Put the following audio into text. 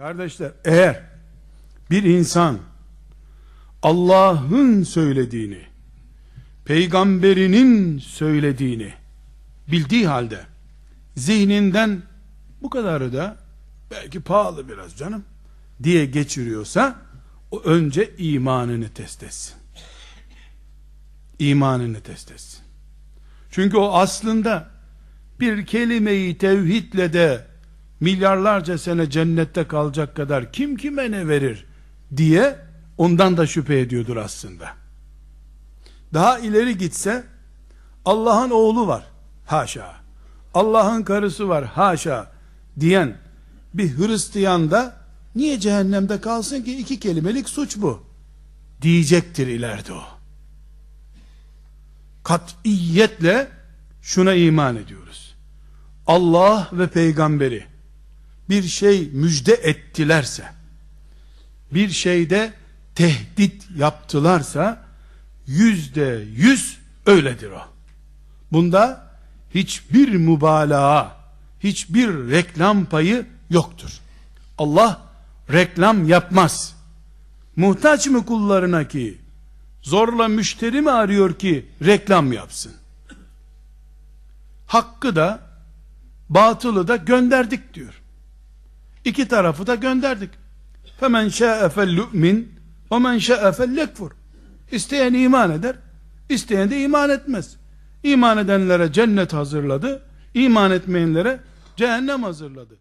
Kardeşler eğer bir insan Allah'ın söylediğini, peygamberinin söylediğini bildiği halde zihninden bu kadarı da belki pahalı biraz canım diye geçiriyorsa o önce imanını test etsin. İmanını test etsin. Çünkü o aslında bir kelimeyi tevhidle de milyarlarca sene cennette kalacak kadar kim kime ne verir diye ondan da şüphe ediyordur aslında. Daha ileri gitse Allah'ın oğlu var. Haşa. Allah'ın karısı var. Haşa. Diyen bir Hristiyan da niye cehennemde kalsın ki iki kelimelik suç bu. Diyecektir ileride o. Katiyetle şuna iman ediyoruz. Allah ve peygamberi bir şey müjde ettilerse, bir şeyde tehdit yaptılarsa, yüzde yüz öyledir o. Bunda hiçbir mübalağa, hiçbir reklam payı yoktur. Allah reklam yapmaz. Muhtaç mı kullarına ki, zorla müşteri mi arıyor ki reklam yapsın? Hakkı da, batılı da gönderdik diyor. İki tarafı da gönderdik. Femen şa'e fellu'min ve men şa'e fellekfur. İsteyen iman eder, isteyen de iman etmez. İman edenlere cennet hazırladı, iman etmeyenlere cehennem hazırladı.